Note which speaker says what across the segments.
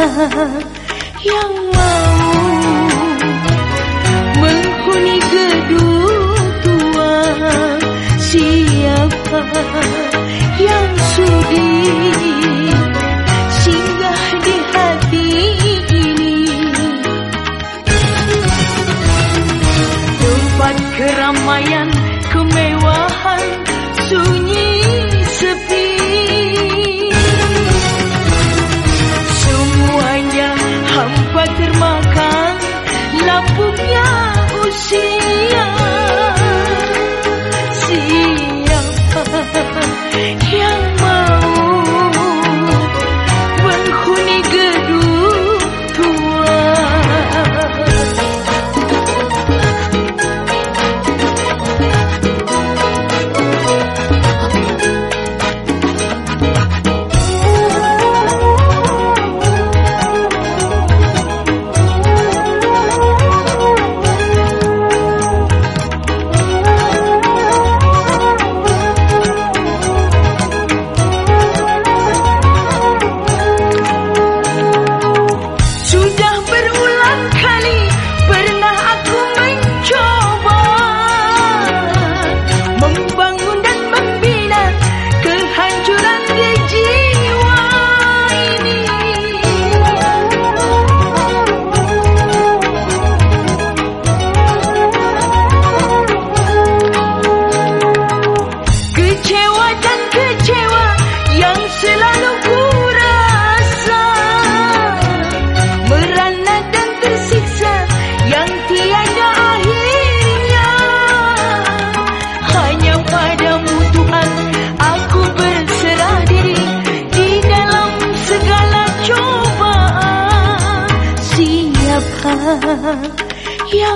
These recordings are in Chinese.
Speaker 1: love. 心。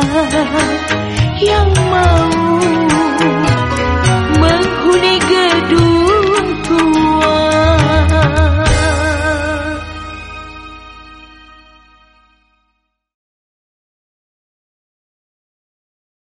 Speaker 1: 啊